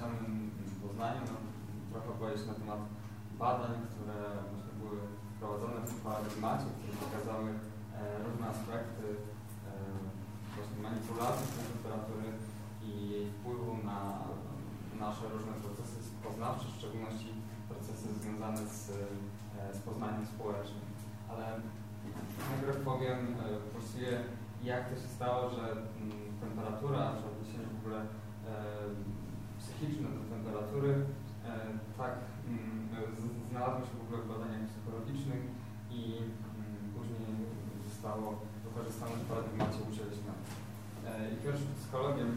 samym Poznaniu, no, trochę opowiedzieć na temat badań, które właśnie były wprowadzone w paradygmacie, które pokazały e, różne aspekty e, właśnie manipulacji tej temperatury i jej wpływu na nasze różne procesy poznawcze, w szczególności procesy związane z, e, z poznaniem społecznym. Ale najpierw powiem e, właściwie jak to się stało, że mm, temperatura, że odniesienie w ogóle e, psychiczne do temperatury e, tak mm, znalazło się w ogóle w badaniach psychologicznych i mm, później zostało wykorzystane w paradygmacie ucieleśnionym. I pierwszym psychologiem,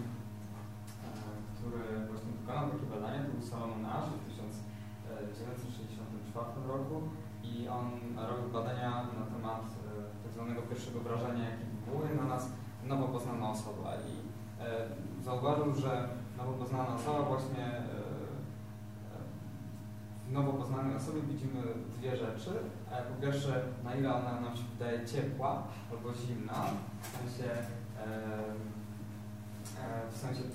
który właśnie wykonał takie badania, to był Salomon Asch w 1964 roku i on robił badania na temat tak zwanego pierwszego wrażenia, jakie wywołuje na nas nowo poznana osoba i e, zauważył, że nowo poznana osoba właśnie e, w nowo poznanej osobie widzimy dwie rzeczy. E, po pierwsze, na ile ona nam się wydaje ciepła albo zimna, w sensie, e, e, w sensie e,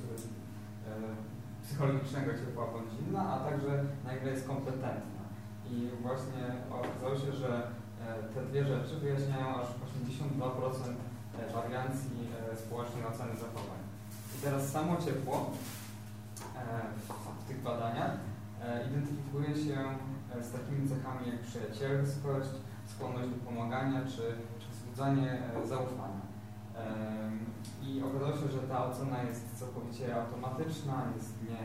psychologicznego ciepła bądź zimna, a także na ile jest kompetentna. I właśnie okazało się, że te dwie rzeczy wyjaśniają aż 82% wariancji społecznej oceny zachowań. I teraz samo ciepło w tych badaniach identyfikuje się z takimi cechami jak przyjacielskość, skłonność do pomagania czy, czy wzbudzanie zaufania. I okazało się, że ta ocena jest całkowicie automatyczna, jest nie,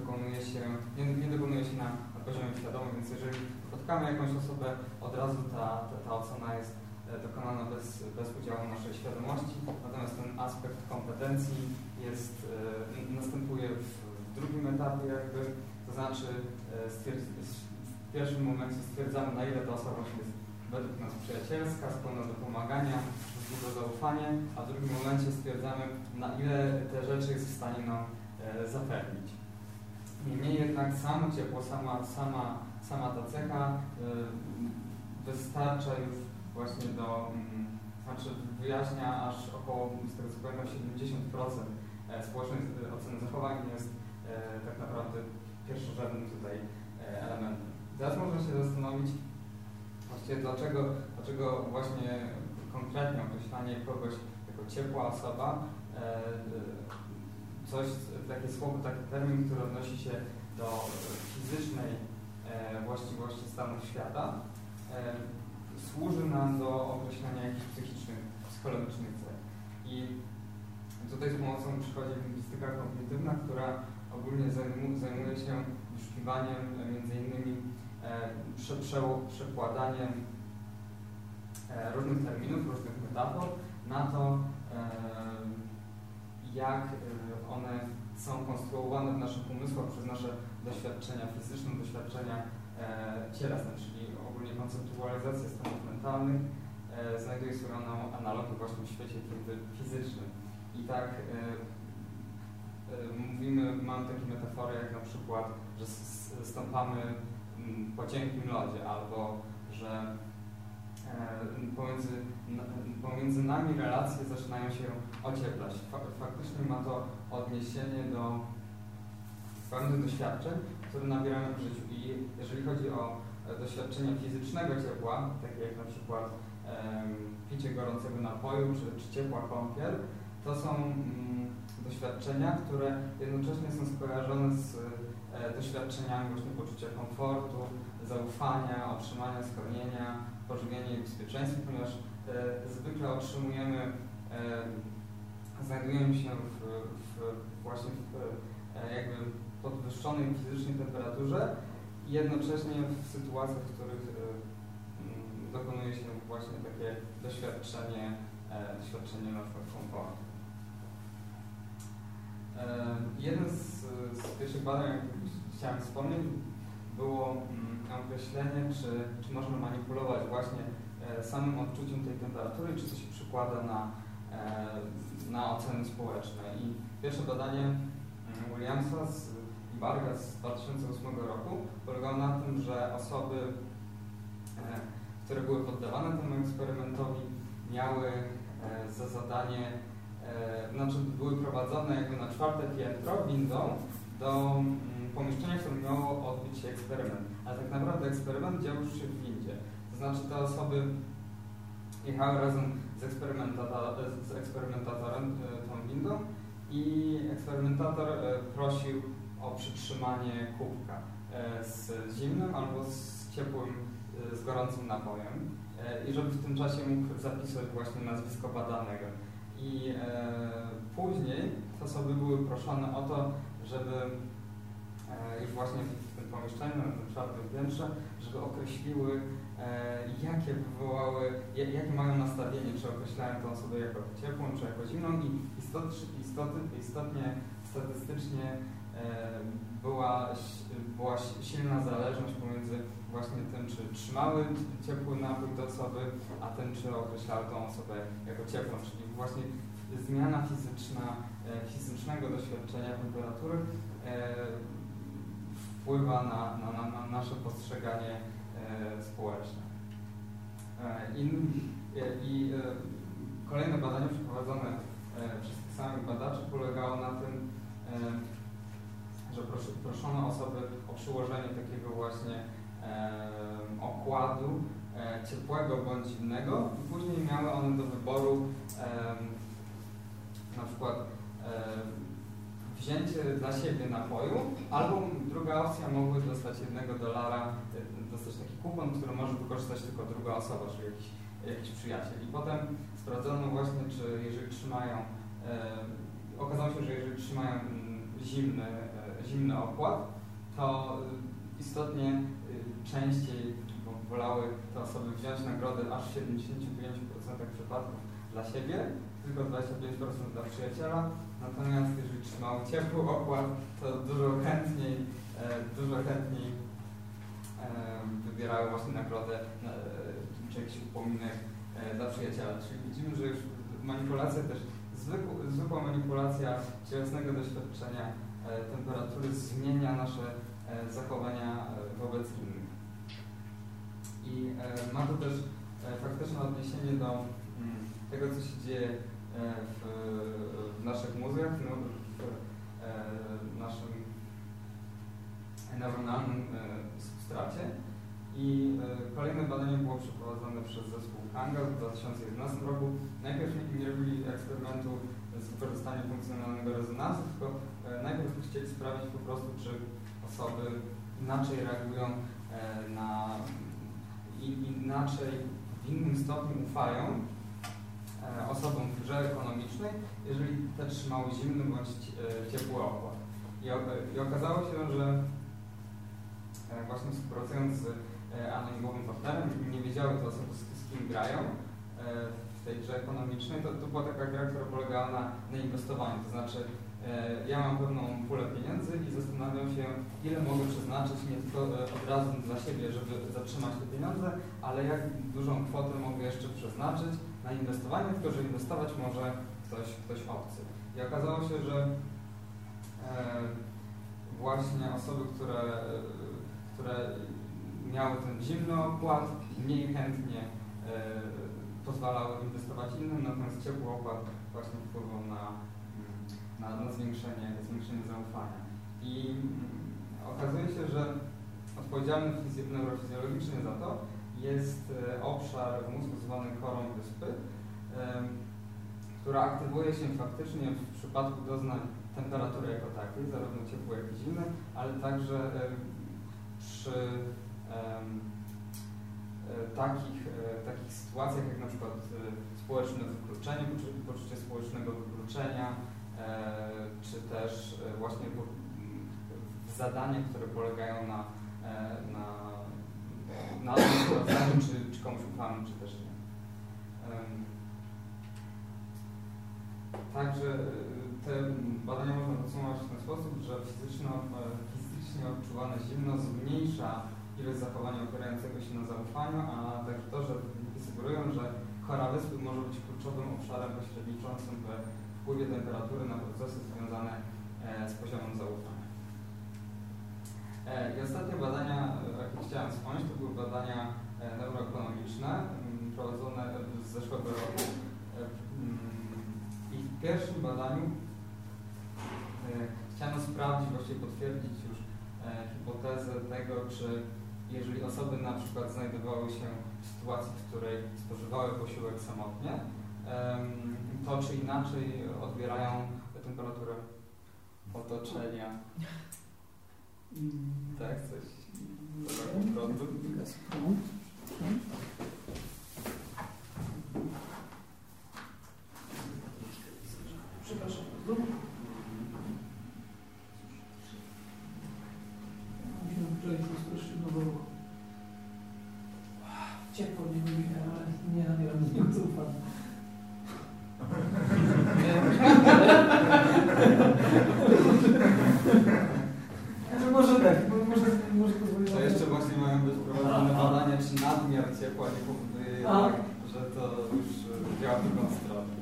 dokonuje się, nie, nie dokonuje się na, na poziomie świadomym, więc jeżeli spotkamy jakąś osobę, od razu ta, ta, ta ocena jest e, dokonana bez, bez udziału naszej świadomości, natomiast ten aspekt kompetencji jest, e, następuje w, drugim etapie jakby, to znaczy e, w pierwszym momencie stwierdzamy, na ile ta osoba jest według nas przyjacielska, skłonna do pomagania, dużo zaufanie, a w drugim momencie stwierdzamy, na ile te rzeczy jest w stanie nam zapewnić. Niemniej jednak samo ciepło, sama, sama, sama ta cecha wystarcza już właśnie do, y, znaczy wyjaśnia aż około, z tego co pamiętam, 70% e, społecznej oceny zachowań jest e, tak naprawdę pierwszorzędnym tutaj e, elementem. Teraz można się zastanowić właściwie dlaczego, dlaczego właśnie konkretnie określanie kogoś jako ciepła osoba coś, takie słowo, taki termin, który odnosi się do fizycznej e, właściwości stanów świata, e, służy nam do określenia jakichś psychicznych, psychologicznych cech. I tutaj z pomocą przychodzi lingwistyka kognitywna, która ogólnie zajmuje się wyszukiwaniem e, między innymi prze, prze, przekładaniem różnych terminów, różnych metafor na to, jak one są konstruowane w naszych umysłach przez nasze doświadczenia fizyczne, doświadczenia e, cielesne, czyli ogólnie konceptualizacja stanów mentalnych e, znajduje swoją analogię właśnie w świecie fizycznym. I tak e, e, mówimy, mamy takie metafory jak na przykład, że stąpamy po cienkim lodzie albo że E, pomiędzy, pomiędzy nami relacje zaczynają się ocieplać. Faktycznie ma to odniesienie do pewnych doświadczeń, które nabieramy w życiu. I jeżeli chodzi o e, doświadczenia fizycznego ciepła, takie jak na przykład um, picie gorącego napoju czy, czy ciepła kąpiel, to są um, doświadczenia, które jednocześnie są skojarzone z e, doświadczeniami właśnie poczucia komfortu, zaufania, otrzymania schronienia, pożywienie i bezpieczeństwo, ponieważ e, zwykle otrzymujemy, e, znajdujemy się w, w właśnie w jakby podwyższonej fizycznie temperaturze i jednocześnie w sytuacjach, w których dokonuje się właśnie takie doświadczenie, doświadczenie na przykład komfortu. Jeden z, z pierwszych badań, chciałem wspomnieć, było mm, określenie, czy, czy można manipulować właśnie e, samym odczuciem tej temperatury, czy to się przykłada na, e, na oceny społeczne. I pierwsze badanie mm, Williamsa z, i Barga z 2008 roku polegało na tym, że osoby, e, które były poddawane temu eksperymentowi, miały za zadanie znaczy były prowadzone jakby na czwarte piętro windą do mm, pomieszczenia, w którym miało odbyć się eksperyment. Ale tak naprawdę eksperyment działał się w windzie. To znaczy te osoby jechały razem z, z eksperymentatorem tą windą i eksperymentator prosił o przytrzymanie kubka z zimnym albo z ciepłym, z gorącym napojem i żeby w tym czasie mógł zapisać właśnie nazwisko badanego. I e, później te osoby były proszone o to, żeby e, już właśnie w tym pomieszczeniu, na tym czwartym piętrze, żeby określiły, e, jakie wywołały, jakie mają nastawienie, czy określają tę osobę jako ciepłą, czy jako zimną. I istot, istot, istotnie, statystycznie e, była, była silna zależność pomiędzy właśnie tym, czy trzymały ciepły napój osoby, a tym, czy określały tą osobę jako ciepłą, czyli właśnie zmiana fizyczna, e, fizycznego doświadczenia temperatury e, wpływa na, na, na nasze postrzeganie e, społeczne. I, i kolejne badanie przeprowadzone przez tych samych badaczy polegało na tym, że proszono osoby o przyłożenie takiego właśnie okładu ciepłego bądź zimnego i później miały one do wyboru na przykład wzięcie dla siebie napoju, albo druga opcja mogły dostać jednego dolara, dostać taki kupon, który może wykorzystać tylko druga osoba, czyli jakiś, jakiś przyjaciel. I potem sprawdzono właśnie, czy jeżeli trzymają, okazało się, że jeżeli trzymają zimny, zimny okład, to istotnie częściej wolały te osoby wziąć nagrodę aż w 75% przypadków dla siebie, tylko 25% dla przyjaciela, natomiast jeżeli trzymały ciepły okład, to dużo chętniej, e, dużo chętniej e, wybierały właśnie nagrodę e, czy jakiś upominek dla przyjaciela. Czyli widzimy, że już manipulacja też, zwykła, zwykła manipulacja cielesnego doświadczenia temperatury zmienia nasze zachowania wobec innych. I ma to też faktyczne odniesienie do mm, tego, co się dzieje E, w, w naszych mózgach, no, w e, naszym neuronalnym e, substracie. I kolejne badanie było przeprowadzone przez zespół Kanga w 2011 roku. Najpierw nie robili eksperymentu z wykorzystaniem funkcjonalnego rezonansu, tylko najpierw chcieli sprawdzić po prostu, czy osoby inaczej reagują na inaczej, w innym stopniu ufają E, osobom w grze ekonomicznej, jeżeli te trzymały zimny bądź e, ciepły okład. I, okazało się, że e, właśnie współpracując z anonimowym partnerem, nie wiedziały te osoby, z kim grają w tej grze ekonomicznej, to, to była taka gra, która polegała na, na inwestowaniu, to znaczy ja mam pewną pulę pieniędzy i zastanawiam się, ile mogę przeznaczyć nie tylko od razu dla siebie, żeby zatrzymać te pieniądze, ale jak dużą kwotę mogę jeszcze przeznaczyć, na inwestowanie, tylko że inwestować może ktoś, ktoś obcy. I okazało się, że e, właśnie osoby, które, które miały ten zimny okład, mniej chętnie e, pozwalały inwestować innym, natomiast ciepły okład właśnie wpływał na, na, zwiększenie, zwiększenie zaufania. I okazuje się, że odpowiedzialny neurofizjologicznie za to jest e, obszar mózgu zwany korą wyspy, która aktywuje się faktycznie w przypadku doznań temperatury jako takiej, zarówno ciepłej, jak i zimnej, ale także przy e, takich, e, takich sytuacjach jak na przykład społeczne wykluczenie, poczucie społecznego wykluczenia, czy też właśnie zadania, które polegają na, na na tym, czy, czy komuś ufamy, czy też nie. Także te badania można podsumować w ten sposób, że fizyczno, e, fizycznie odczuwane zimno zmniejsza ilość zachowania opierającego się na zaufaniu, a także to, że wyniki sugerują, że chora wyspy może być kluczowym obszarem pośredniczącym we wpływie temperatury na procesy związane e, z poziomem zaufania. E, I ostatnie badania, e, jakie chciałem wspomnieć, to były badania neuroekonomiczne prowadzone z zeszłego roku. I pierwszym badaniu chciano sprawdzić, właściwie potwierdzić już hipotezę tego, czy jeżeli osoby na przykład znajdowały się w sytuacji, w której spożywały posiłek samotnie, to czy inaczej odbierają temperaturę otoczenia. Tak, coś. Prądu. Przepraszam wczoraj się strasznie nowo. Ciepło nie ale nie namieram z niego zaufania. Ale może tak, może, może pozwolić To jeszcze właśnie mają być prowadzone badania, czy nadmiar ciepła nie powoduje tak, że to już działa w drugą stronę.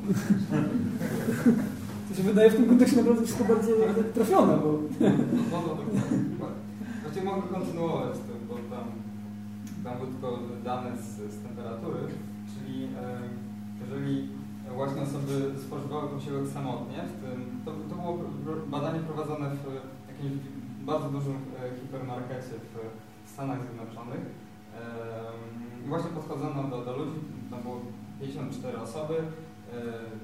To się wydaje w tym kontekście naprawdę wszystko bardzo trafione, bo... No. Właściwie mogę kontynuować to, bo tam, tam były tylko dane z, z temperatury, czyli jeżeli właśnie osoby spożywały posiłek samotnie, w tym, to, to było badanie prowadzone w jakimś bardzo dużym e, hipermarkecie w Stanach Zjednoczonych. E, właśnie podchodzono do, do ludzi, tam było 54 osoby,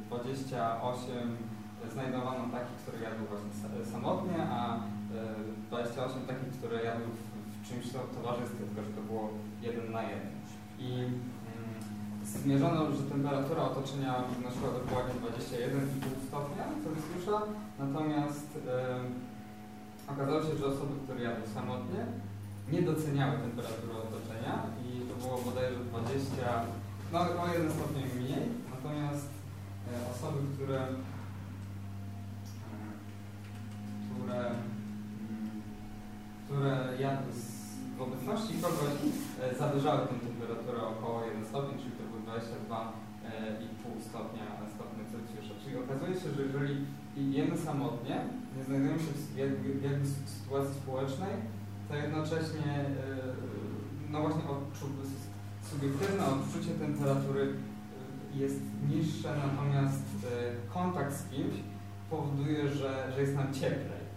28 e, znajdowano takich, które jadły właśnie samotnie, a 28 takich, które jadły w, czymś towarzystwie, tylko że to było jeden na jeden. I mm, zmierzono, że temperatura otoczenia wynosiła dokładnie 21,5 stopnia Celsjusza, natomiast okazało się, że osoby, które jadły samotnie, nie doceniały temperatury otoczenia i to było bodajże 20, no o jeden stopień mniej, natomiast e, osoby, które, e, które, mm, które jadły z, w obecności kogoś, e, zawyżały tę temperaturę około 1 stopień, czyli to było 22,5 stopnia, stopnia Celsjusza. Czyli okazuje się, że jeżeli jemy samotnie, nie znajdujemy się w jakby, jakby sytuacji społecznej, to jednocześnie e, no właśnie subiektywne odczucie temperatury e, jest niższe, natomiast e, kontakt z kimś powoduje, że, że jest nam cieplej,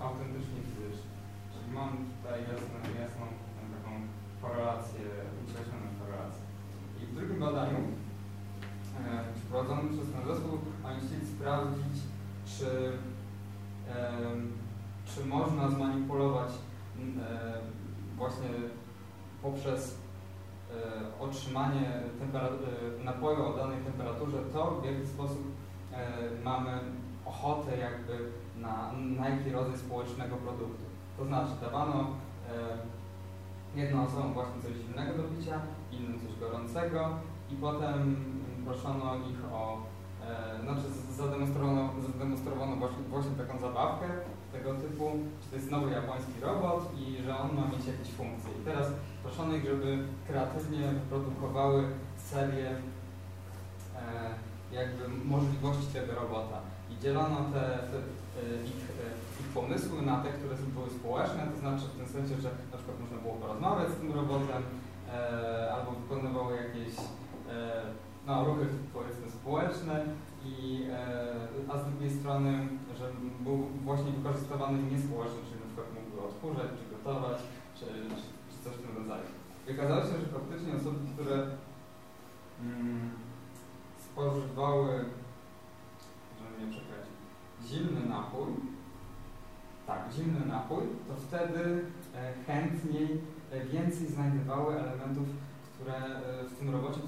autentycznie fizycznie. Czyli mam tutaj jasną, jasną taką korelację, ucieleśnioną korelację. I w drugim badaniu prowadzonym przez ten zespół oni chcieli sprawdzić, czy, czy można zmanipulować właśnie poprzez e, otrzymanie e, napoju o danej temperaturze to, w jaki sposób e, mamy ochotę jakby na, na jaki rodzaj społecznego produktu. To znaczy dawano jedną osobom właśnie coś zimnego do picia, innym coś gorącego i potem proszono ich o E, znaczy zademonstrowano, zademonstrowano właśnie, właśnie taką zabawkę tego typu, że to jest nowy japoński robot i że on ma mieć jakieś funkcje. I teraz proszono ich, żeby kreatywnie wyprodukowały serię e, jakby możliwości tego robota. I dzielono te, te ich, ich, pomysły na te, które były społeczne, to znaczy w tym sensie, że na przykład można było porozmawiać z tym robotem, e, albo wykonywały jakieś no, ruchy powiedzmy społeczne, i, e, a z drugiej strony, że był właśnie wykorzystywany niespołeczny, czyli na przykład mógł odkurzać, czy gotować, czy, czy, czy coś w tym rodzaju. I okazało się, że faktycznie osoby, które mm, spożywały, żeby nie przekręcić, zimny napój, tak, zimny napój, to wtedy e, chętniej e, więcej znajdowały elementów, które w tym robocie,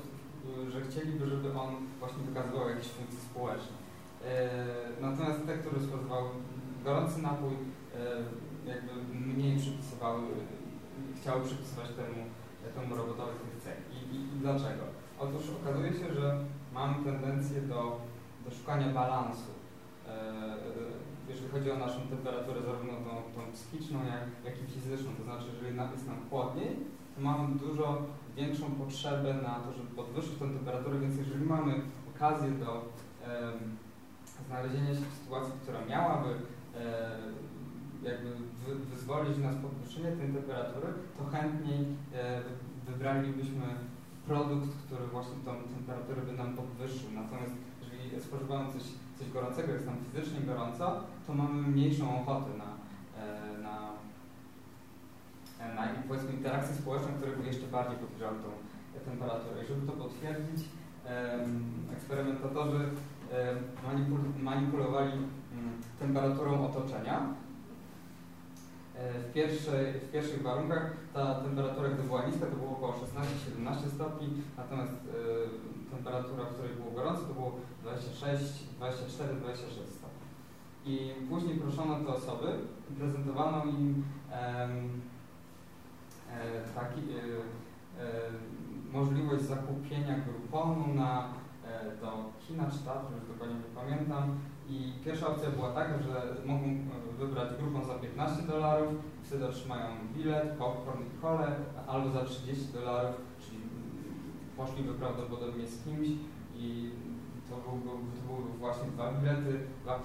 że chcieliby, żeby on właśnie wykazywał jakieś funkcje społeczne. E, natomiast te, które spożywały gorący napój, e, jakby mniej przypisywały, chciały przypisywać temu, temu robotowi tych cech. I, i, I, dlaczego? Otóż okazuje się, że mamy tendencję do, do szukania balansu e, jeżeli chodzi o naszą temperaturę, zarówno tą, tą psychiczną, jak, jak i fizyczną. To znaczy, jeżeli jest nam chłodniej, to mamy dużo większą potrzebę na to, żeby podwyższyć tę temperaturę, więc jeżeli mamy okazję do e, znalezienia się w sytuacji, która miałaby e, jakby wy, wyzwolić nas podwyższenie tej temperatury, to chętniej e, wybralibyśmy produkt, który właśnie tą temperaturę by nam podwyższył. Natomiast jeżeli spożywamy coś, coś gorącego, jest nam fizycznie gorąco, to mamy mniejszą ochotę na, na powiedzmy interakcje społeczne, które by jeszcze bardziej podgrzały tą temperaturę. I żeby to potwierdzić, eksperymentatorzy manipulowali mm, temperaturą otoczenia. E, w, pierwszej, w pierwszych warunkach ta temperatura, gdy była niska, to było około 16-17 stopni, natomiast e, temperatura, w której było gorąco, to było 26, 24, 26 stopni. I później proszono te osoby prezentowano im e, taki, możliwość zakupienia gruponu na E, do kina czy teatru, już dokładnie nie pamiętam. I pierwsza opcja była taka, że mogą e, wybrać grupą za 15 dolarów, wtedy otrzymają bilet, popcorn i kole, albo za 30 dolarów, czyli poszliby prawdopodobnie z kimś i to były, to były właśnie dwa bilety, dwa,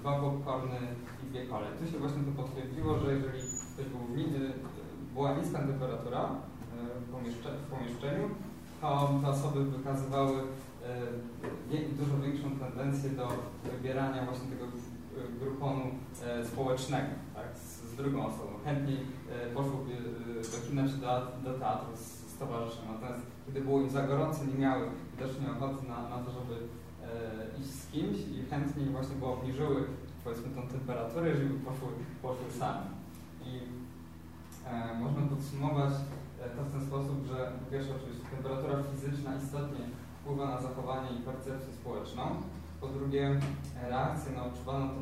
dwa popcorny i dwie kole. Tu się właśnie to potwierdziło, że jeżeli ktoś był, była niska temperatura e, w pomieszczeniu, to te osoby wykazywały E, dużo większą tendencję do wybierania właśnie tego e, gruponu społecznego, tak, z, drugą osobą. Chętniej poszłoby do kina czy do, do teatru z, z towarzyszem, natomiast kiedy było im za gorąco, nie miały widocznie ochoty na, na to, żeby iść z kimś i chętniej właśnie bo obniżyły powiedzmy tą temperaturę, jeżeli poszły, poszły sami. I można podsumować to w ten sposób, że po pierwsze oczywiście temperatura fizyczna istotnie wpływa na zachowanie i percepcję społeczną. Po drugie, reakcje na odczuwaną e,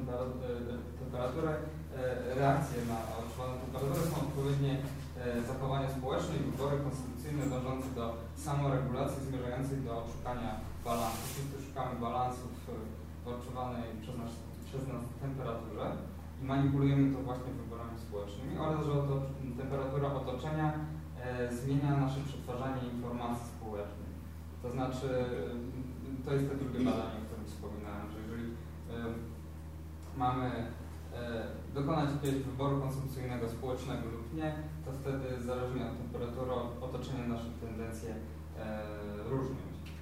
temperaturę, e, reakcje na odczuwaną temperaturę są odpowiednie e, zachowania społeczne i wybory konstytucyjne dążące do samoregulacji zmierzającej do szukania balansu. Wszyscy szukamy balansu w, odczuwanej przez nas, przez nas temperaturze manipulujemy to właśnie wyborami społecznymi oraz, że oto, temperatura otoczenia e, zmienia nasze przetwarzanie informacji społecznych. To znaczy, to jest to drugie badanie, o którym wspominałem, że jeżeli y, mamy y, dokonać wyboru konsumpcyjnego społecznego lub nie, to wtedy zależnie od temperatury otoczenia nasze tendencje y, różnią się.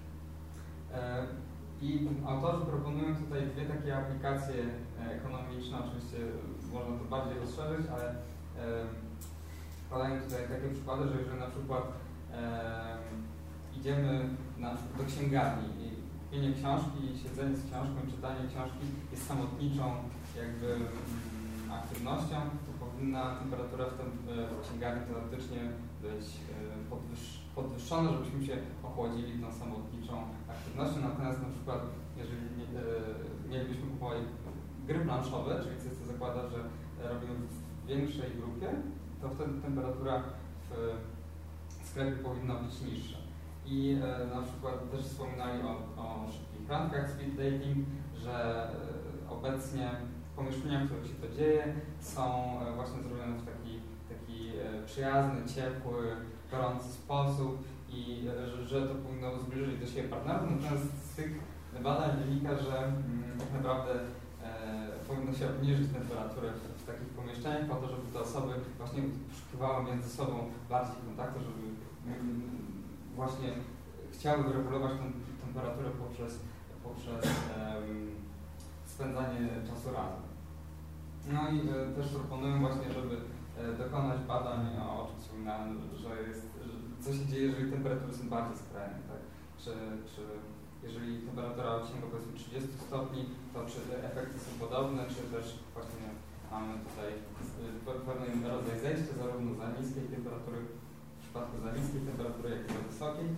I autorzy proponują tutaj dwie takie aplikacje ekonomiczne, oczywiście można to bardziej rozszerzyć, ale podają tutaj takie przykłady, że jeżeli na przykład idziemy na przykład do księgarni i kupienie książki, siedzenie z książką, czytanie książki jest samotniczą jakby mm, aktywnością, to powinna temperatura w, tym, e, w księgarni teoretycznie być e, podwyż, podwyższona, żebyśmy się ochłodzili tą samotniczą aktywnością. Natomiast na przykład jeżeli e, mielibyśmy kupować gry planszowe, czyli co zakłada, że robimy w większej grupie, to wtedy temperatura w sklepie powinna być niższa. I e, na przykład też wspominali o, o szybkich randkach speed dating, że e, obecnie pomieszczenia, w których się to dzieje, są e, właśnie zrobione w taki, taki e, przyjazny, ciepły, gorący sposób i e, że, że, to powinno zbliżyć do siebie partnerów, natomiast z tych badań wynika, że mm, tak naprawdę e, powinno się obniżyć temperaturę w, takich pomieszczeniach po to, żeby te osoby właśnie poszukiwały między sobą bardziej kontaktu, żeby mm, właśnie chciały wyregulować tę temperaturę poprzez, poprzez spędzanie czasu razem. No i e, też proponują właśnie, żeby e, dokonać badań, o czym wspominałem, że jest, że co się dzieje, jeżeli temperatury są bardziej skrajne, tak? Czy, czy jeżeli temperatura osiąga powiedzmy 30 stopni, to czy te efekty są podobne, czy też właśnie mamy tutaj pewien rodzaj zejścia zarówno za niskiej temperatury przypadku za niskiej temperatury, jak i za wysokiej.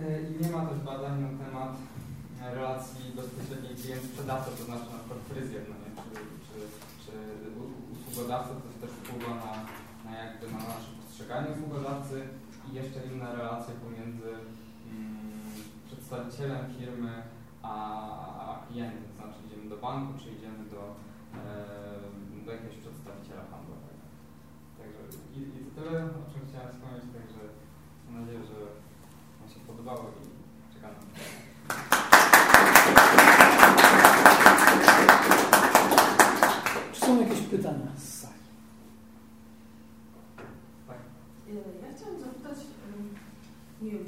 E, I nie ma też badań na temat relacji bezpośredniej klient-sprzedawca, to znaczy na przykład fryzjer, no nie? Czy, czy, czy usługodawca, to też wpływa na, na, jakby na nasze postrzeganie usługodawcy i jeszcze inne relacje pomiędzy mm, przedstawicielem firmy a, a klientem, znaczy idziemy do banku, czy idziemy do, e, do jakiegoś przedstawiciela handlowego. Także i, i to tyle, o czym chciałem wspomnieć, także mam nadzieję, że Wam się podobało i czekam na Czy są jakieś pytania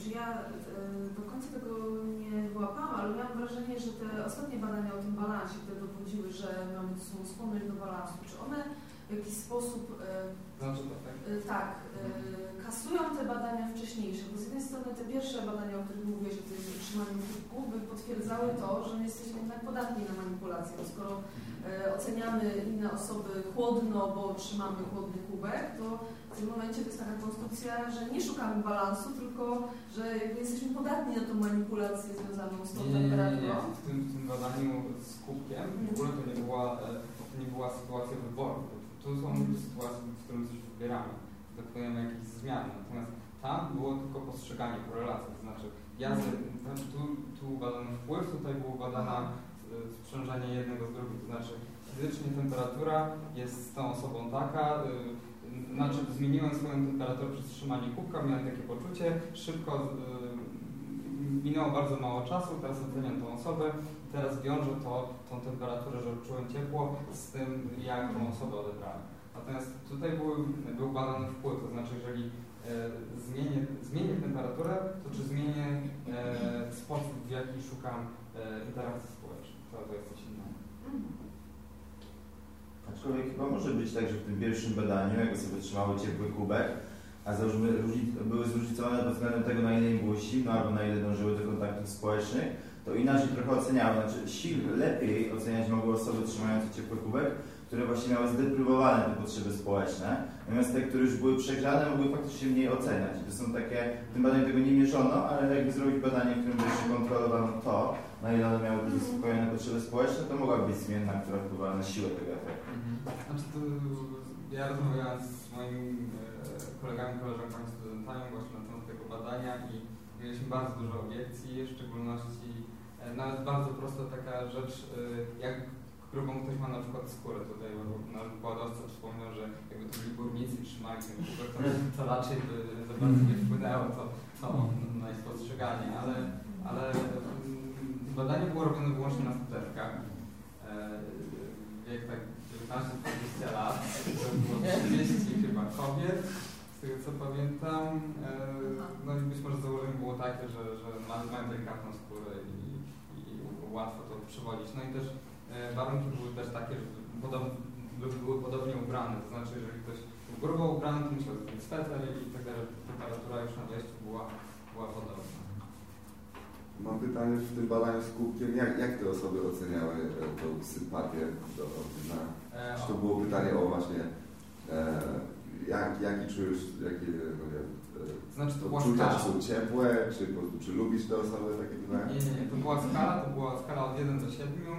Tak. Ja e, do końca tego nie wyłapałam, ale miałam wrażenie, że te ostatnie badania o tym balansie, które dowodziły, że mamy skłonność do balansu, czy one w jakiś sposób e, Znaczy tak. e, tak, e, kasują te badania wcześniejsze, bo z jednej strony te pierwsze badania, o których mówiłeś, o tym utrzymaniu kubku, by potwierdzały to, że my jesteśmy jednak podatni na manipulację. Bo skoro oceniamy inne osoby chłodno, bo trzymamy chłodny kubek, to w tym momencie to jest taka konstrukcja, że nie szukamy balansu, tylko że jesteśmy podatni na tą manipulację związaną z tą temperaturą. W tym, w tym badaniu z kubkiem w ogóle to nie była, e, to nie była sytuacja wyboru. To są sytuacje, w którym coś wybieramy, dokonujemy jakichś zmian. Natomiast tam było tylko postrzeganie korelacji. To znaczy, ja z, tam, tu, tu badano wpływ, tutaj było badana e, sprzężenie jednego z drugim. To znaczy, fizycznie temperatura jest z tą osobą taka, y, znaczy zmieniłem swoją temperaturę przez trzymanie kubka, miałem takie poczucie, szybko y, minęło bardzo mało czasu, teraz oceniam tą osobę teraz wiążę to, tą temperaturę, że czułem ciepło z tym, jak tą osobę odebrałem. Natomiast tutaj był, był badany wpływ, to znaczy jeżeli e, zmienię, zmienię temperaturę, to czy zmienię e, sposób, w jaki szukam e, interakcji społecznej. To, jest. Aczkolwiek chyba może być tak, że w tym pierwszym badaniu, jak osoby trzymały ciepły kubek, a załóżmy były zróżnicowane pod względem tego, na ile im było zimno albo na ile dążyły do kontaktów społecznych, to inaczej trochę oceniały. Znaczy, sil, lepiej oceniać mogły osoby trzymające ciepły kubek, które właśnie miały zdeprywowane te potrzeby społeczne, natomiast te, które już były przegrzane, mogły faktycznie mniej oceniać. To są takie, w tym badaniu tego nie mierzono, ale jakby zrobić badanie, w którym jeszcze kontrolowano to, na ile one miały zaspokojone potrzeby społeczne, to mogła być zmienna, która wpływała na siłę tego efektu. Znaczy to ja rozmawiałem z moimi e, kolegami, koleżankami, studentami właśnie na temat tego badania i mieliśmy bardzo dużo obiekcji, w szczególności nawet bardzo prosta taka rzecz, e, jak grubą ktoś ma na przykład skórę tutaj, bo nasz wykładowca wspomniał, że jakby to byli górnicy trzymali ten to, to raczej by za bardzo nie wpłynęło to, to na ich postrzeganie, ale, ale mm, badanie było robione wyłącznie na studentkach. E, wiek tak 19-20 lat, to było 30 chyba kobiet, z tego co pamiętam. E, no i być może założenie było takie, że, że ma- mają delikatną skórę i łatwo to przewodzić. No i też e, warunki były też takie, że podob, by- były podobnie ubrane, to znaczy jeżeli ktoś był grubo ubrany, to musiał zdjąć sweter i tak dalej, temperatura już na wejściu była, była podobna. Mam pytanie w tym badaniu z kubkiem, jak, jak te osoby oceniały e, tą sympatię do Ordyna? E, Czy to było pytanie o właśnie, e, jak, jaki czujesz, jakie no wiem, znaczy to e, była odczucia, skala. są ciepłe, czy, po prostu, czy lubisz te osoby, takie pytania? Nie, nie, nie, to była skala, to była skala od 1 do 7 yy,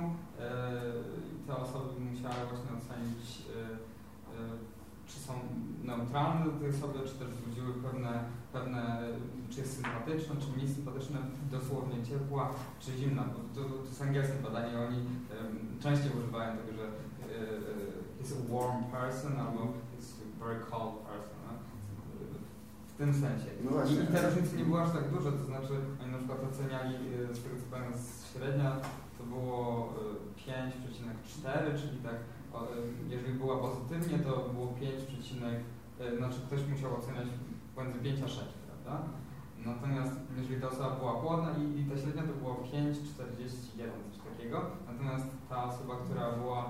i te osoby musiały właśnie ocenić, yy, yy, czy są neutralne do tej osoby, czy też wzbudziły pewne, pewne, czy jest sympatyczna, czy mniej sympatyczna, dosłownie ciepła, czy zimna, bo to, to jest angielskie badanie, oni yy, częściej używają tego, że jest a warm person albo jest a very cold person? W tym sensie. No I, właśnie. I te różnice nie były aż tak duże, to znaczy oni na przykład oceniali, y, z tego co pamiętam średnia, to było y, 5,4, czyli tak, y, jeżeli była pozytywnie, to było 5, y, znaczy ktoś musiał oceniać pomiędzy 5 a 6, prawda? Natomiast jeżeli ta osoba była płodna i, i ta średnia to było 5,41, coś takiego, natomiast ta osoba, która była,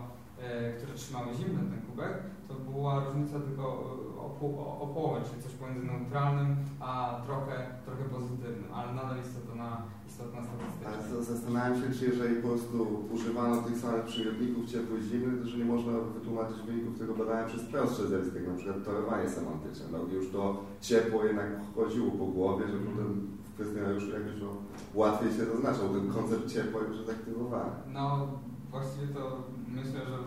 e, które trzymały zimny ten kubek, to była różnica tylko e, o, o, o połowę, czyli coś pomiędzy neutralnym a trochę, trochę pozytywnym, ale nadal jest to na istotna statystyka. Ale zastanawiam się, czy jeżeli po prostu używano tych samych przymiotników ciepły i zimny, to że nie można wytłumaczyć wyników tego badania przez prostsze zjawisko, jak na przykład torowanie semantyczne. No już to ciepło jednak chodziło po głowie, że potem w kwestionariuszu jakoś no, łatwiej się zaznaczał ten koncept ciepła już jest aktywowany. No właściwie to myślę, że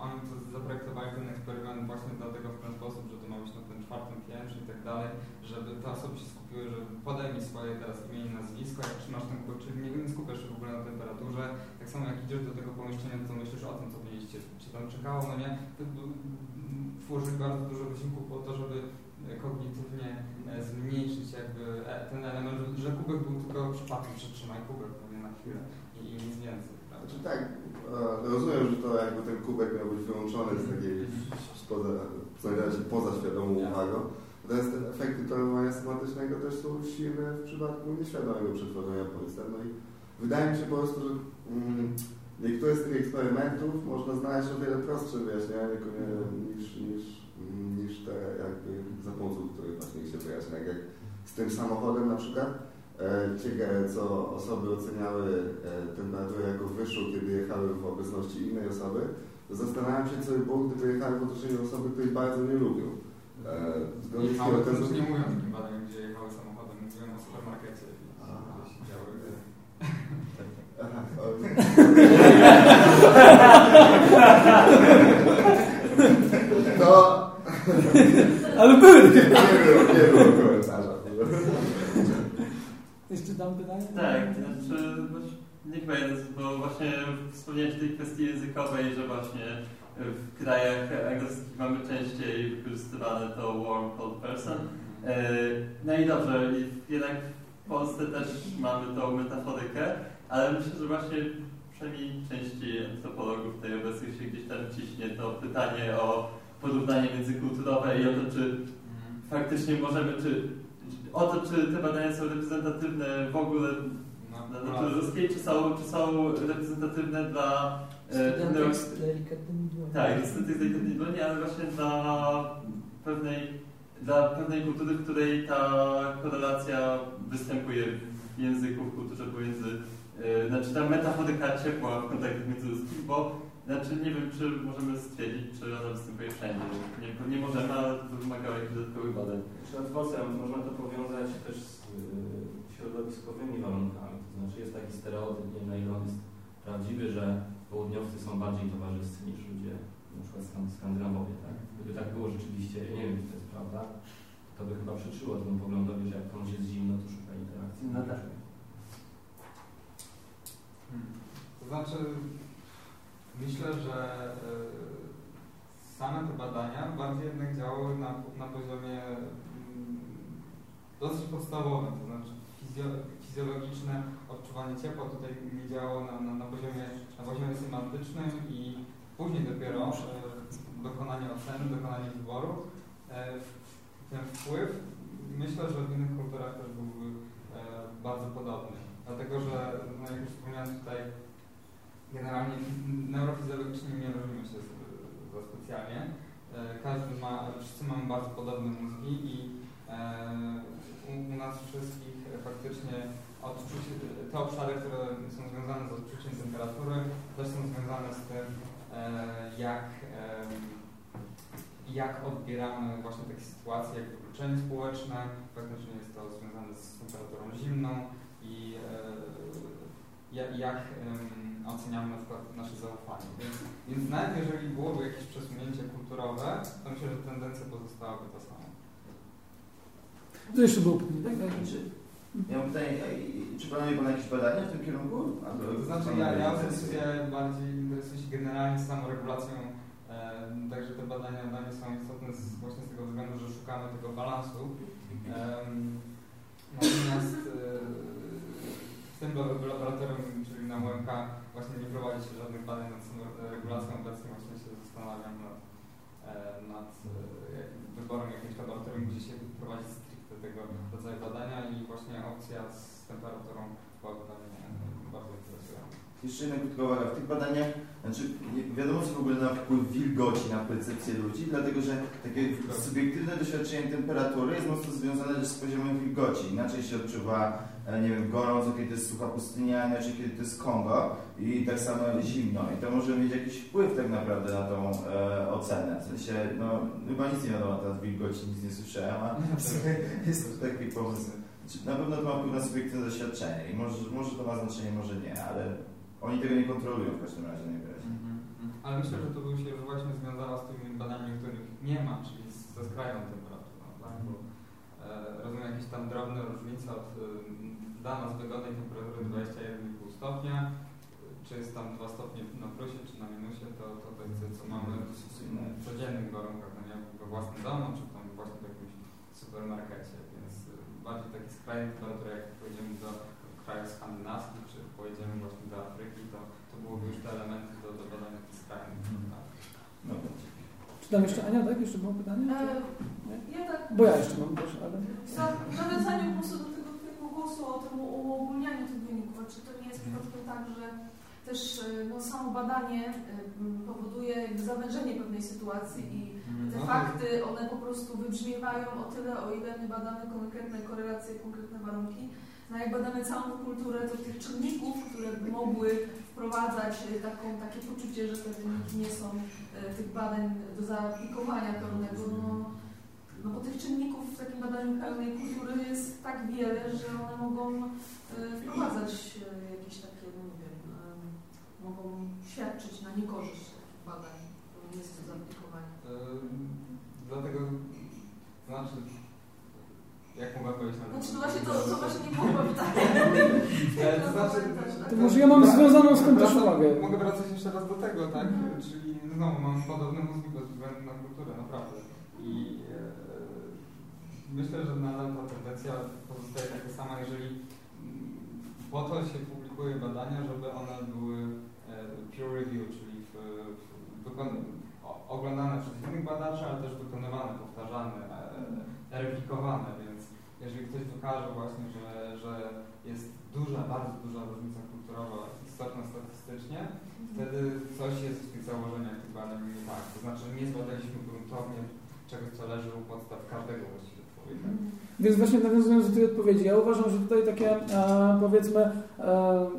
oni to zaprojektowali ten eksperyment właśnie dlatego w ten sposób, że to ma być na tym czwartym piętrze i tak dalej, żeby te osoby się skupiły, że podaj mi swoje teraz imię i nazwisko, jak trzymasz ten czyli nie, nie skupiasz się w ogóle na temperaturze, tak samo jak idziesz do tego pomieszczenia, to myślisz o tym, co będziecie ci tam czekało, no nie? To, to, włożyli bardzo dużo wysiłku po to, żeby e, kognitywnie e, zmniejszyć jakby e, ten element, że, kubek był tylko przypadkiem, że trzymaj kubek, no nie na chwilę i, i nic więcej. Znaczy tak, e, rozumiem, że to jakby ten kubek miał być wyłączony z takiej spoza, się poza świadomą uwagą. Natomiast te efekty tonowania semantycznego też są silne w przypadku nieświadomego przetworzenia policjant. No i wydaje mi się po prostu, że mm, niektóre z tych eksperymentów można znaleźć o wiele prostsze wyjaśnienia niż, niż, niż te jakby za pomocą których właśnie się wyjaśnia. Jak, z tym samochodem na przykład, ciekawe co osoby oceniały e, temperaturę jako wyższą, kiedy jechały w obecności innej osoby, to zastanawiam się, co by było, gdyby jechały w otoczeniu osoby, której bardzo nie lubią. E, zgodnie z Jechały, to tym już nie mówią takim badaniu, gdzie jechały samochodem, mówią o supermarkecie. Aha, to Ale były! nie było, nie było komentarza. Jeszcze dam pytanie? Tak, znaczy, niech będzie, bo właśnie wspomniałeś tej kwestii językowej, że właśnie w krajach angielskich mamy częściej wykorzystywane to warm cold person. E, No i dobrze, jednak w Polsce też mamy tą metaforykę, ale myślę, że właśnie przynajmniej części antropologów tej obecnych się gdzieś tam ciśnie to pytanie o porównanie międzykulturowe i o to, czy faktycznie możemy, czy o to, czy te badania są reprezentatywne w ogóle dla natury ludzkiej, czy są, czy są reprezentatywne dla e, Studentek neuro- z delikatnymi dłońmi. tak, niestety jest delikatnie broni, ale właśnie dla pewnej, dla pewnej kultury, w której ta korelacja występuje w języku, w kulturze pomiędzy, e, znaczy ta metaforyka ciepła w kontaktach międzyludzkich, bo znaczy nie wiem, czy możemy stwierdzić, czy ona występuje wszędzie. Nie, nie możemy, ale wymagało jakichś dodatkowych badań. Czy adwokacja można to powiązać też z y, środowiskowymi warunkami? To znaczy jest taki stereotyp, nie wiem na ile on jest prawdziwy, że południowcy są bardziej towarzyscy niż ludzie, na przykład skan- Skandynawowie, tak? Gdyby tak było rzeczywiście, nie wiem, czy to jest prawda, to by chyba przyczyło temu poglądowi, że jak komuś jest zimno, to szuka interakcji. No tak. Hmm. To znaczy, myślę, że y, same te badania bardziej jednak działały na, na poziomie mm, dosyć podstawowym, to znaczy fizjo, fizjologiczne ciepła tutaj działało na, na, na, poziomie, na poziomie semantycznym i później dopiero y, dokonanie oceny, dokonanie wyboru. Y, ten wpływ myślę, że w innych kulturach też byłby y, bardzo podobny. Dlatego, że no jak już wspomniałem tutaj, generalnie neurofizjologicznie nie różnimy się za specjalnie. E, Każdy ma, wszyscy mamy bardzo podobne mózgi i e, u, u nas wszystkich e, faktycznie odczucie, te obszary, które są związane z odczuciem temperatury, też są związane z tym, e, jak, jak odbieramy właśnie takie sytuacje, jak wykluczenie społeczne. Faktycznie jest to związane z temperaturą zimną i e, jak, oceniamy na przykład nasze zaufanie. Więc, więc nawet jeżeli byłoby jakieś przesunięcie kulturowe, to myślę, że tendencja pozostałaby ta sama. To jeszcze było pytanie, tak? Ja mam pytanie, czy planuje Pan jakieś badania w tym kierunku? To znaczy ja, ja osobiście bardziej interesuję się generalnie samoregulacją, e, także te badania dla mnie są istotne z, właśnie z tego względu, że szukamy tego balansu. Em, natomiast e, w tym lab- laboratorium, czyli na UMK, właśnie nie prowadzi się żadnych badań nad samoregulacją. Obecnie właśnie się zastanawiam nad, e, nad e, wyborem jakiegoś laboratorium, gdzie się prowadzi tego rodzaju badania i właśnie opcja z temperaturą byłaby dla mnie bardzo. Jeszcze jedna krótka uwaga. W tych badaniach, znaczy wiadomo co w ogóle na wpływ wilgoci na percepcję ludzi, dlatego że takie subiektywne doświadczenie temperatury jest mocno związane też z poziomem wilgoci. Inaczej się odczuwa, e, nie wiem, gorąco, kiedy to jest sucha pustynia, inaczej kiedy to jest Kongo i tak samo zimno. I to może mieć jakiś wpływ tak naprawdę na tą e, ocenę. W sensie, no chyba nic nie wiadomo na temat wilgoci, nic nie słyszałem, a jest to taki pomysł. Znaczy, Na pewno to ma wpływ na subiektywne doświadczenie i może, może to ma znaczenie, może nie, ale oni tego nie kontrolują w każdym razie najwyraźniej. Ale myślę, że to by się właśnie związało z tymi badaniami, których nie ma, czyli z- ze skrajną temperaturą. Tak? Bo, e, rozumiem jakieś tam drobne różnice od e, dla nas wygodnej temperatury 21,5 stopnia, czy jest tam 2 stopnie na plusie, czy na minusie, to, to to jest, co mamy w codziennych warunkach, no nie? we własnym domu, czy tam właśnie w jakimś supermarkecie, więc e, bardziej takie skrajne temperatury, jak pojedziemy do krajów skandynawskich, czy pojedziemy właśnie do Afryki, to, to byłyby już te elementy do, do badania tych skrajnych. No, Czy tam jeszcze Ania, tak? Jeszcze było pytanie? E, Ja tak Bo ja jeszcze mam też, ale... w nawiązaniu po prostu do tego twojego głosu o tym uogólnianiu tych wyników, a czy to nie jest przypadkiem tak, że też e, no, samo badanie e, powoduje jakby zawężenie pewnej sytuacji i te No, fakty, one po prostu wybrzmiewają o tyle, o ile my badamy konkretne korelacje, konkretne warunki. No jak badamy całą kulturę, to tych czynników, które mogły wprowadzać e, taką, takie poczucie, że te wyniki nie są e, tych badań do zaaplikowania pełnego, no, no bo tych czynników w takim badaniu pełnej kultury jest tak wiele, że one mogą e, wprowadzać jakieś takie, no nie wiem, mogą świadczyć na niekorzyść takich badań, nie jest to zaaplikowanie. Ym, Dlatego, znaczy, jak mogę powiedzieć na Znaczy, no właśnie to, to właśnie nie było pytanie. E, to znaczy, To może ja mam związaną z tym też uwagę. Mogę wracać jeszcze raz do tego, tak? Mhm. Czyli znowu mam podobny mózg bez względu na kulturę, naprawdę. I e, myślę, że nadal ta tendencja pozostaje taka sama, jeżeli po to się publikuje badania, żeby one były e, peer review, czyli w, w, oglądane przez innych badaczy, ale też wykonywane, powtarzane, e, weryfikowane, więc jeżeli ktoś wykaże właśnie, że, że jest duża, bardzo duża różnica kulturowa, istotna statystycznie, wtedy coś jest w tych założeniach tych badań nie tak. To znaczy nie zbadaliśmy gruntownie czegoś, co leży u podstaw każdego właściwie człowieka. Więc właśnie nawiązując do tej odpowiedzi, ja uważam, że tutaj takie e, powiedzmy e,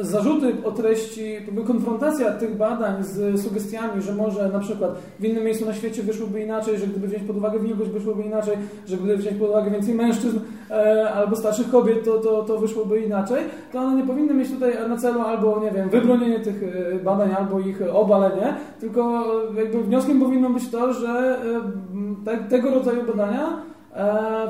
zarzuty o treści, konfrontacja tych badań z sugestiami, że może na przykład w innym miejscu na świecie wyszłoby inaczej, że gdyby wziąć pod uwagę wilgoć wyszłoby inaczej, że gdyby wziąć pod uwagę więcej mężczyzn e, albo starszych kobiet, to, to, to wyszłoby inaczej, to one nie powinny mieć tutaj na celu albo, nie wiem, wybronienie tych e, badań, albo ich obalenie, tylko e, jakby wnioskiem powinno być to, że e, te, tego rodzaju badania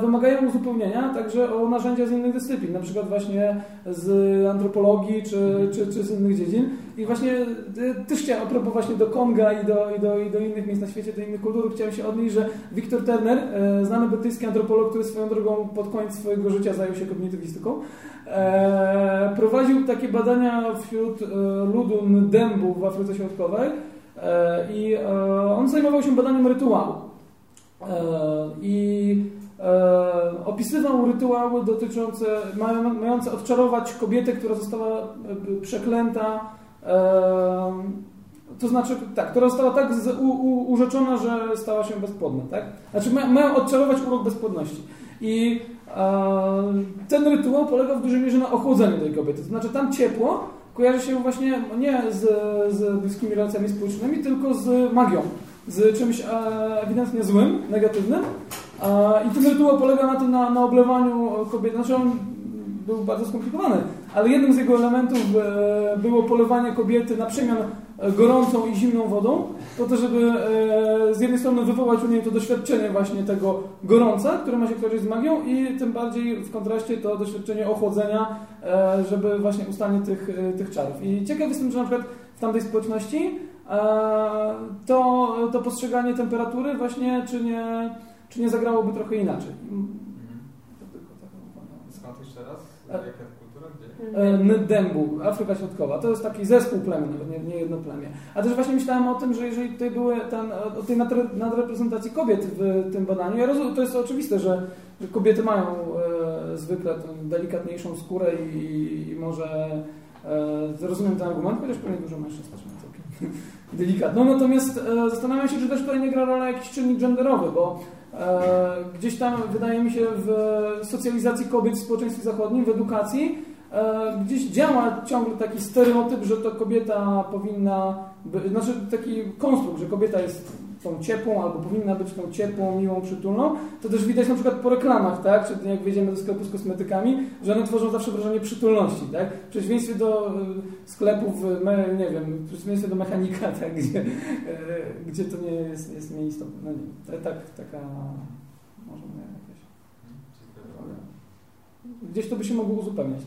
wymagają uzupełnienia także o narzędzia z innych dyscyplin, na przykład właśnie z antropologii czy, czy, czy z innych dziedzin. I właśnie e, też chciałem, a propos właśnie do Konga i do, i, do, i do innych miejsc na świecie, do innych kultur, chciałem się odnieść, że Victor Turner, e, znany brytyjski antropolog, który swoją drogą pod koniec swojego życia zajął się kognitywistyką, e, prowadził takie badania wśród e, ludu Ndembu w Afryce Środkowej e, i e, on zajmował się badaniem rytuału. E, I e, opisywał rytuały dotyczące, mają- mające odczarować kobietę, która została e, przeklęta. E, to znaczy, tak, która została tak z, u, u, urzeczona, że stała się bezpłodna, tak? Znaczy, ma, mają odczarować urok bezpłodności. I e, ten rytuał polegał w dużej mierze na ochłodzeniu tej kobiety. To znaczy, tam ciepło kojarzy się właśnie nie z, z bliskimi relacjami społecznymi, tylko z magią z czymś e, ewidentnie złym, negatywnym. I ten rytuał polega na tym, na, na oblewaniu kobiety. Znaczy on był bardzo skomplikowany, ale jednym z jego elementów e, było polewanie kobiety na przemian gorącą i zimną wodą, po to, żeby e, z jednej strony wywołać u niej to doświadczenie właśnie tego gorąca, które ma się kojarzyć z magią i tym bardziej w kontraście to doświadczenie ochłodzenia, e, żeby właśnie ustanie tych, tych czarów. I ciekaw jestem, że na przykład w tamtej społeczności to, to postrzeganie temperatury właśnie, czy nie, czy nie zagrałoby trochę inaczej. To tylko taka uwaga. Skąd jeszcze raz? Jaka kultura? Gdzie? E, Ndembu, Afryka Środkowa. To jest taki zespół plemion, nawet nie, nie jedno plemię. A też właśnie myślałem o tym, że jeżeli tutaj były ten, o tej nadre, nadreprezentacji kobiet w tym badaniu, ja rozumiem, to jest oczywiste, że, że kobiety mają e, zwykle tę delikatniejszą skórę i, i może e, rozumiem ten argument, chociaż pewnie dużo mężczyzn też ma całkiem delikatną. Natomiast e, zastanawiam się, czy też tutaj nie gra rolę jakiś czynnik genderowy, bo gdzieś tam wydaje mi się w socjalizacji kobiet w społeczeństwie zachodnim, w edukacji, e, gdzieś działa ciągle taki stereotyp, że to kobieta powinna, by, znaczy taki konstrukt, że kobieta jest tą ciepłą, albo powinna być tą ciepłą, miłą, przytulną, to też widać na przykład po reklamach, tak? Czy jak wejdziemy do sklepu z kosmetykami, że one tworzą zawsze wrażenie przytulności, tak? W przeciwieństwie do e, sklepów, me, nie wiem, w przeciwieństwie do mechanika, tak? Gdzie, e, gdzie to nie jest, jest. No nie, tak, taka, może nie, jakaś, gdzieś to by się mogło uzupełniać.